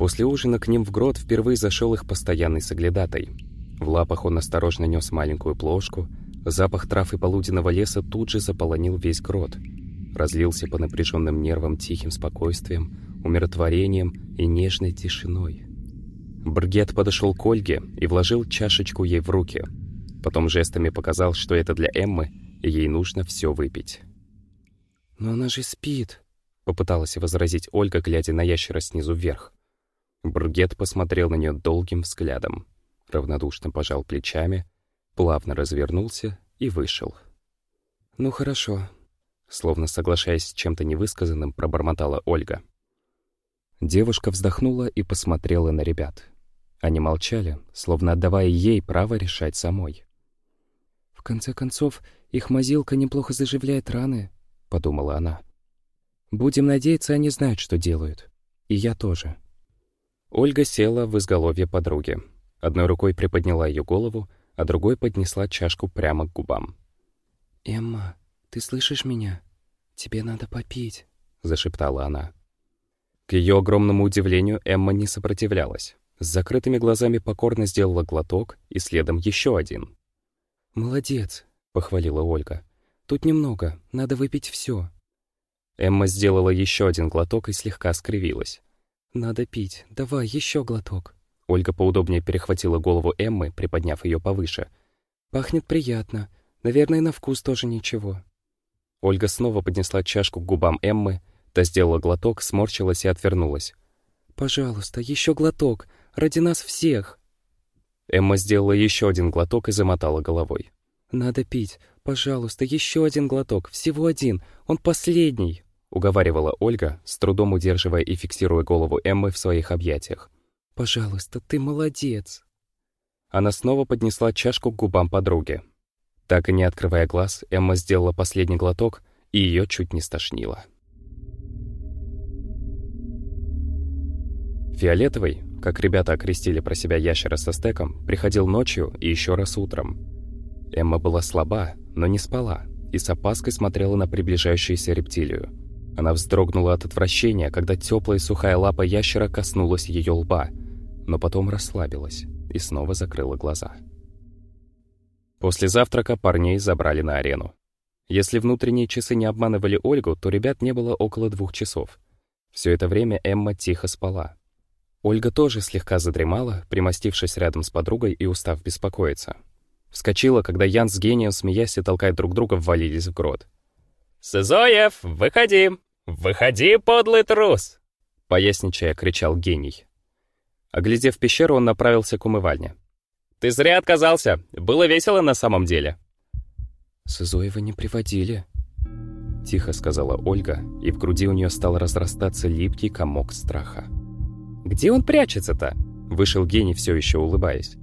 После ужина к ним в грот впервые зашел их постоянный соглядатай. В лапах он осторожно нес маленькую плошку. Запах трав и полуденного леса тут же заполонил весь грот. Разлился по напряженным нервам тихим спокойствием, умиротворением и нежной тишиной. Бргет подошел к Ольге и вложил чашечку ей в руки. Потом жестами показал, что это для Эммы, и ей нужно все выпить. «Но она же спит», — попыталась возразить Ольга, глядя на ящера снизу вверх. Бргет посмотрел на нее долгим взглядом равнодушно пожал плечами, плавно развернулся и вышел. «Ну хорошо», — словно соглашаясь с чем-то невысказанным, пробормотала Ольга. Девушка вздохнула и посмотрела на ребят. Они молчали, словно отдавая ей право решать самой. «В конце концов, их мазилка неплохо заживляет раны», — подумала она. «Будем надеяться, они знают, что делают. И я тоже». Ольга села в изголовье подруги. Одной рукой приподняла ее голову, а другой поднесла чашку прямо к губам. «Эмма, ты слышишь меня? Тебе надо попить», — зашептала она. К ее огромному удивлению Эмма не сопротивлялась. С закрытыми глазами покорно сделала глоток и следом еще один. «Молодец», — похвалила Ольга. «Тут немного, надо выпить все. Эмма сделала еще один глоток и слегка скривилась. «Надо пить, давай еще глоток». Ольга поудобнее перехватила голову Эммы, приподняв ее повыше. «Пахнет приятно. Наверное, на вкус тоже ничего». Ольга снова поднесла чашку к губам Эммы, та сделала глоток, сморщилась и отвернулась. «Пожалуйста, еще глоток. Ради нас всех». Эмма сделала еще один глоток и замотала головой. «Надо пить. Пожалуйста, еще один глоток. Всего один. Он последний», — уговаривала Ольга, с трудом удерживая и фиксируя голову Эммы в своих объятиях. Пожалуйста, ты молодец!» Она снова поднесла чашку к губам подруги. Так и не открывая глаз, Эмма сделала последний глоток, и ее чуть не стошнило. Фиолетовый, как ребята окрестили про себя ящера со стеком, приходил ночью и еще раз утром. Эмма была слаба, но не спала, и с опаской смотрела на приближающуюся рептилию. Она вздрогнула от отвращения, когда теплая сухая лапа ящера коснулась ее лба — но потом расслабилась и снова закрыла глаза. После завтрака парней забрали на арену. Если внутренние часы не обманывали Ольгу, то ребят не было около двух часов. Все это время Эмма тихо спала. Ольга тоже слегка задремала, примостившись рядом с подругой и устав беспокоиться. Вскочила, когда Ян с гением, смеясь и толкая друг друга, ввалились в грот. «Сызоев, выходи! Выходи, подлый трус!» Поясничая, кричал гений. Оглядев пещеру, он направился к умывальне. «Ты зря отказался. Было весело на самом деле». «Сызоева не приводили», — тихо сказала Ольга, и в груди у нее стал разрастаться липкий комок страха. «Где он прячется-то?» — вышел гений, все еще улыбаясь.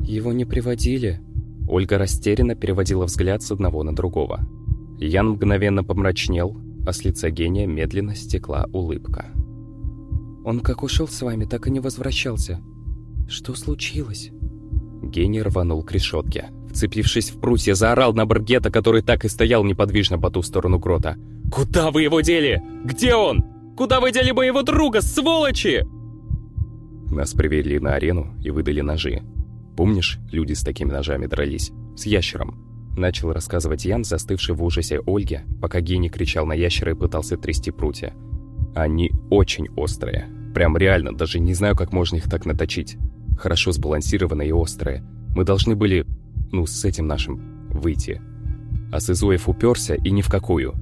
«Его не приводили». Ольга растерянно переводила взгляд с одного на другого. Ян мгновенно помрачнел, а с лица гения медленно стекла улыбка. Он как ушел с вами, так и не возвращался. Что случилось?» Гений рванул к решетке. Вцепившись в прутья, заорал на Баргета, который так и стоял неподвижно по ту сторону грота. «Куда вы его дели? Где он? Куда вы дели моего друга, сволочи?» Нас привели на арену и выдали ножи. Помнишь, люди с такими ножами дрались? С ящером. Начал рассказывать Ян, застывший в ужасе Ольге, пока гений кричал на ящера и пытался трясти прутья. Они очень острые. Прям реально, даже не знаю, как можно их так наточить. Хорошо сбалансированные и острые. Мы должны были, ну, с этим нашим, выйти. А Сызуев уперся и ни в какую.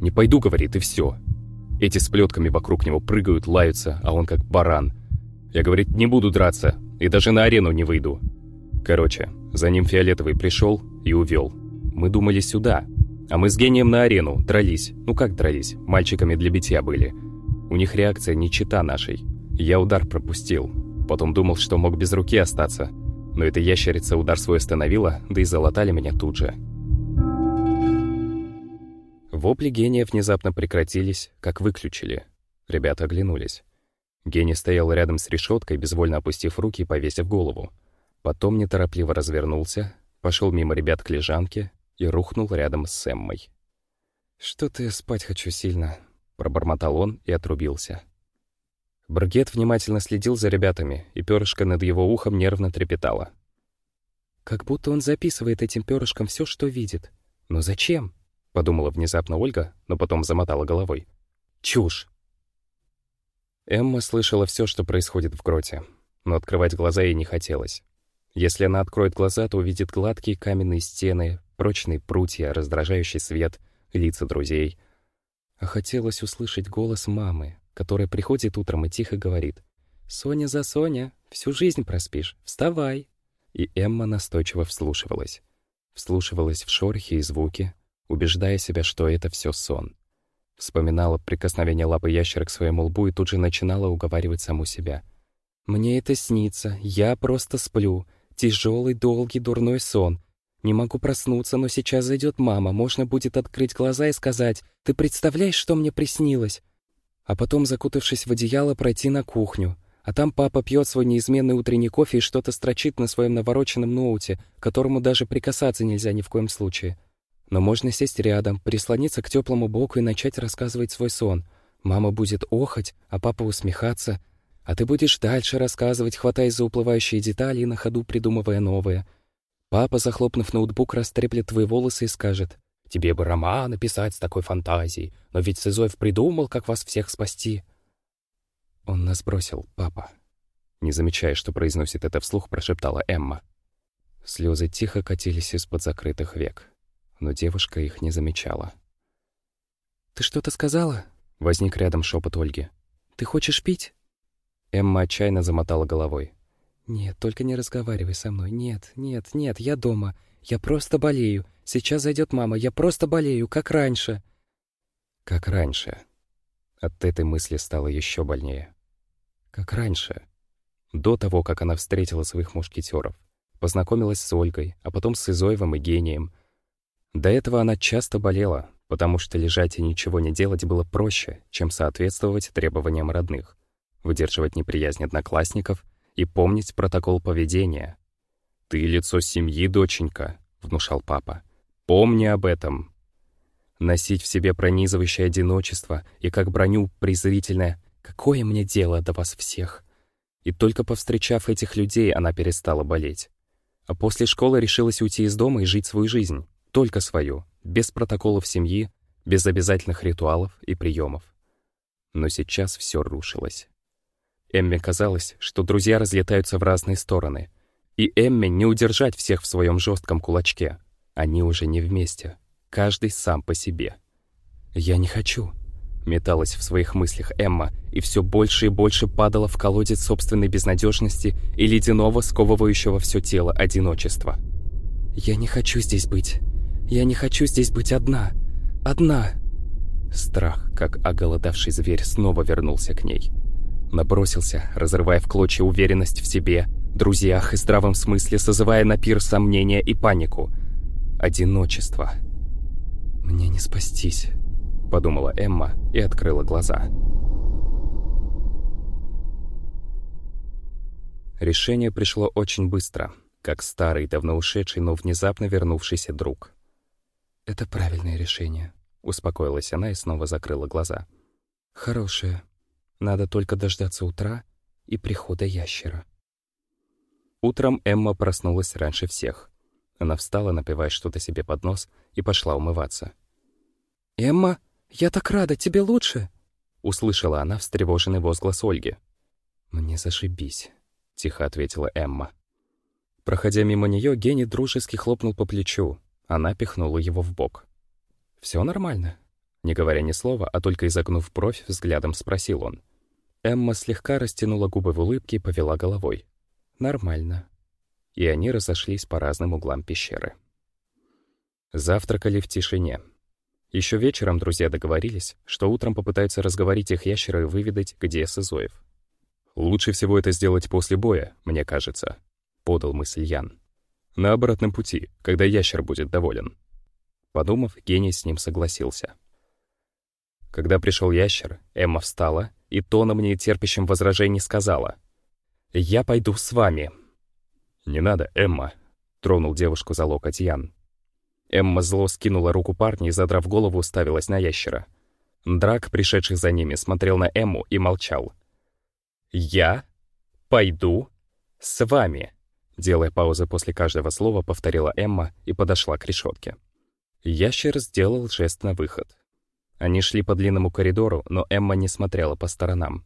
«Не пойду», — говорит, и все. Эти с плетками вокруг него прыгают, лаются, а он как баран. Я, говорит, не буду драться, и даже на арену не выйду. Короче, за ним Фиолетовый пришел и увел. Мы думали сюда, а мы с гением на арену дрались. Ну как дрались? Мальчиками для битья были. У них реакция не чита нашей. Я удар пропустил. Потом думал, что мог без руки остаться. Но эта ящерица удар свой остановила, да и залатали меня тут же. Вопли гения внезапно прекратились, как выключили. Ребята оглянулись. Гений стоял рядом с решеткой, безвольно опустив руки и повесив голову. Потом неторопливо развернулся, пошел мимо ребят к лежанке и рухнул рядом с Эммой. «Что-то я спать хочу сильно», Пробормотал он и отрубился. Бргет внимательно следил за ребятами, и перышко над его ухом нервно трепетало. «Как будто он записывает этим перышком все, что видит. Но зачем?» — подумала внезапно Ольга, но потом замотала головой. «Чушь!» Эмма слышала все, что происходит в гроте, но открывать глаза ей не хотелось. Если она откроет глаза, то увидит гладкие каменные стены, прочные прутья, раздражающий свет, лица друзей. А хотелось услышать голос мамы, которая приходит утром и тихо говорит «Соня за Соня, всю жизнь проспишь, вставай!» И Эмма настойчиво вслушивалась. Вслушивалась в шорохи и звуки, убеждая себя, что это все сон. Вспоминала прикосновение лапы ящера к своему лбу и тут же начинала уговаривать саму себя. «Мне это снится, я просто сплю. Тяжелый, долгий, дурной сон. Не могу проснуться, но сейчас зайдет мама, можно будет открыть глаза и сказать «Ты представляешь, что мне приснилось?» А потом, закутавшись в одеяло, пройти на кухню. А там папа пьет свой неизменный утренний кофе и что-то строчит на своем навороченном ноуте, которому даже прикасаться нельзя ни в коем случае. Но можно сесть рядом, прислониться к теплому боку и начать рассказывать свой сон. Мама будет охать, а папа усмехаться — а ты будешь дальше рассказывать, хватаясь за уплывающие детали и на ходу придумывая новые. Папа, захлопнув ноутбук, растреплет твои волосы и скажет, «Тебе бы роман написать с такой фантазией, но ведь Сызоев придумал, как вас всех спасти». «Он нас бросил, папа». Не замечая, что произносит это вслух, прошептала Эмма. Слезы тихо катились из-под закрытых век, но девушка их не замечала. «Ты что-то сказала?» — возник рядом шепот Ольги. «Ты хочешь пить?» Эмма отчаянно замотала головой. «Нет, только не разговаривай со мной. Нет, нет, нет, я дома. Я просто болею. Сейчас зайдет мама. Я просто болею, как раньше». «Как раньше». От этой мысли стало еще больнее. «Как раньше». До того, как она встретила своих мушкетеров, познакомилась с Ольгой, а потом с Изоевым и Гением. До этого она часто болела, потому что лежать и ничего не делать было проще, чем соответствовать требованиям родных выдерживать неприязнь одноклассников и помнить протокол поведения. «Ты лицо семьи, доченька», — внушал папа. «Помни об этом». Носить в себе пронизывающее одиночество и как броню презрительное «Какое мне дело до вас всех?» И только повстречав этих людей, она перестала болеть. А после школы решилась уйти из дома и жить свою жизнь, только свою, без протоколов семьи, без обязательных ритуалов и приемов. Но сейчас все рушилось. Эмме казалось, что друзья разлетаются в разные стороны. И Эмме не удержать всех в своем жестком кулачке. Они уже не вместе. Каждый сам по себе. «Я не хочу», — металась в своих мыслях Эмма и все больше и больше падала в колодец собственной безнадежности и ледяного, сковывающего все тело одиночества. «Я не хочу здесь быть. Я не хочу здесь быть одна. Одна». Страх, как оголодавший зверь, снова вернулся к ней. Набросился, разрывая в клочья уверенность в себе, друзьях и здравом смысле, созывая на пир сомнения и панику. Одиночество. «Мне не спастись», — подумала Эмма и открыла глаза. Решение пришло очень быстро, как старый, давно ушедший, но внезапно вернувшийся друг. «Это правильное решение», — успокоилась она и снова закрыла глаза. «Хорошее», надо только дождаться утра и прихода ящера. Утром Эмма проснулась раньше всех. Она встала, напивая что-то себе под нос, и пошла умываться. «Эмма, я так рада, тебе лучше!» Услышала она встревоженный возглас Ольги. «Мне зашибись», — тихо ответила Эмма. Проходя мимо нее, Гений дружески хлопнул по плечу. Она пихнула его в бок. «Все нормально?» Не говоря ни слова, а только изогнув бровь, взглядом спросил он. Эмма слегка растянула губы в улыбке и повела головой. «Нормально». И они разошлись по разным углам пещеры. Завтракали в тишине. Еще вечером друзья договорились, что утром попытаются разговорить их ящера и выведать, где Сызоев. «Лучше всего это сделать после боя, мне кажется», — подал мысль Ян. «На обратном пути, когда ящер будет доволен». Подумав, гений с ним согласился. Когда пришел ящер, Эмма встала и тоном нетерпящим возражений сказала. «Я пойду с вами». «Не надо, Эмма», — тронул девушку за локоть Ян. Эмма зло скинула руку парня и, задрав голову, уставилась на ящера. Драк, пришедший за ними, смотрел на Эмму и молчал. «Я пойду с вами», делая паузы после каждого слова, повторила Эмма и подошла к решетке. Ящер сделал жест на выход. Они шли по длинному коридору, но Эмма не смотрела по сторонам.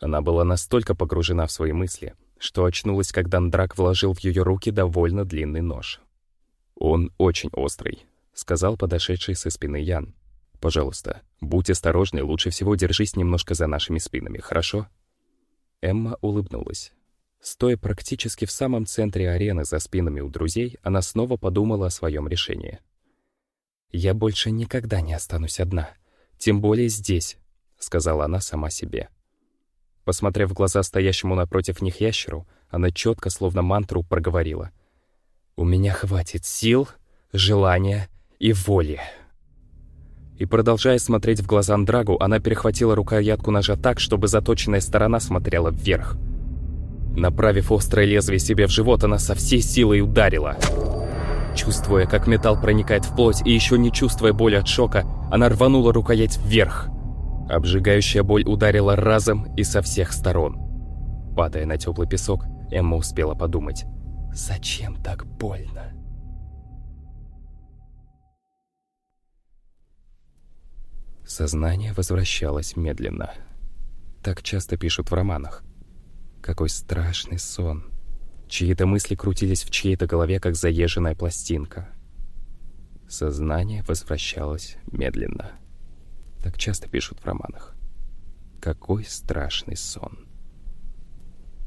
Она была настолько погружена в свои мысли, что очнулась, когда Андрак вложил в ее руки довольно длинный нож. «Он очень острый», — сказал подошедший со спины Ян. «Пожалуйста, будь осторожный, лучше всего держись немножко за нашими спинами, хорошо?» Эмма улыбнулась. Стоя практически в самом центре арены за спинами у друзей, она снова подумала о своем решении. «Я больше никогда не останусь одна, тем более здесь», — сказала она сама себе. Посмотрев в глаза стоящему напротив них ящеру, она четко, словно мантру, проговорила. «У меня хватит сил, желания и воли». И продолжая смотреть в глаза Андрагу, она перехватила рукоятку ножа так, чтобы заточенная сторона смотрела вверх. Направив острое лезвие себе в живот, она со всей силой ударила. Чувствуя, как металл проникает в плоть, и еще не чувствуя боли от шока, она рванула рукоять вверх. Обжигающая боль ударила разом и со всех сторон. Падая на теплый песок, Эмма успела подумать, «Зачем так больно?» Сознание возвращалось медленно. Так часто пишут в романах. Какой страшный сон. Чьи-то мысли крутились в чьей-то голове, как заезженная пластинка. Сознание возвращалось медленно. Так часто пишут в романах. Какой страшный сон.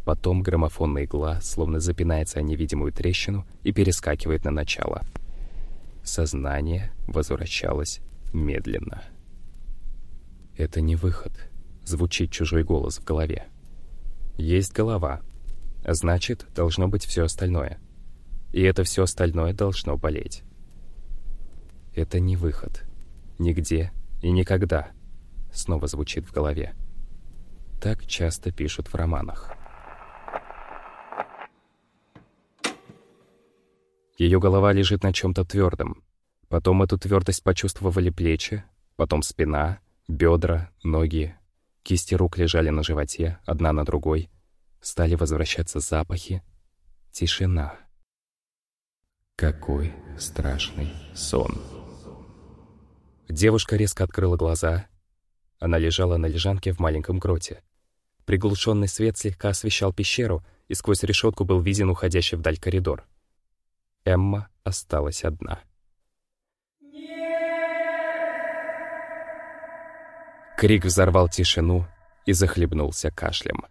Потом граммофонная игла словно запинается о невидимую трещину и перескакивает на начало. Сознание возвращалось медленно. Это не выход. Звучит чужой голос в голове. Есть голова. Значит, должно быть все остальное. И это все остальное должно болеть. Это не выход. Нигде и никогда. Снова звучит в голове. Так часто пишут в романах. Ее голова лежит на чем-то твердом. Потом эту твердость почувствовали плечи, потом спина, бедра, ноги. Кисти рук лежали на животе, одна на другой. Стали возвращаться запахи. Тишина. Какой страшный сон. Девушка резко открыла глаза. Она лежала на лежанке в маленьком гроте. Приглушенный свет слегка освещал пещеру, и сквозь решетку был виден уходящий вдаль коридор. Эмма осталась одна. Крик взорвал тишину и захлебнулся кашлем.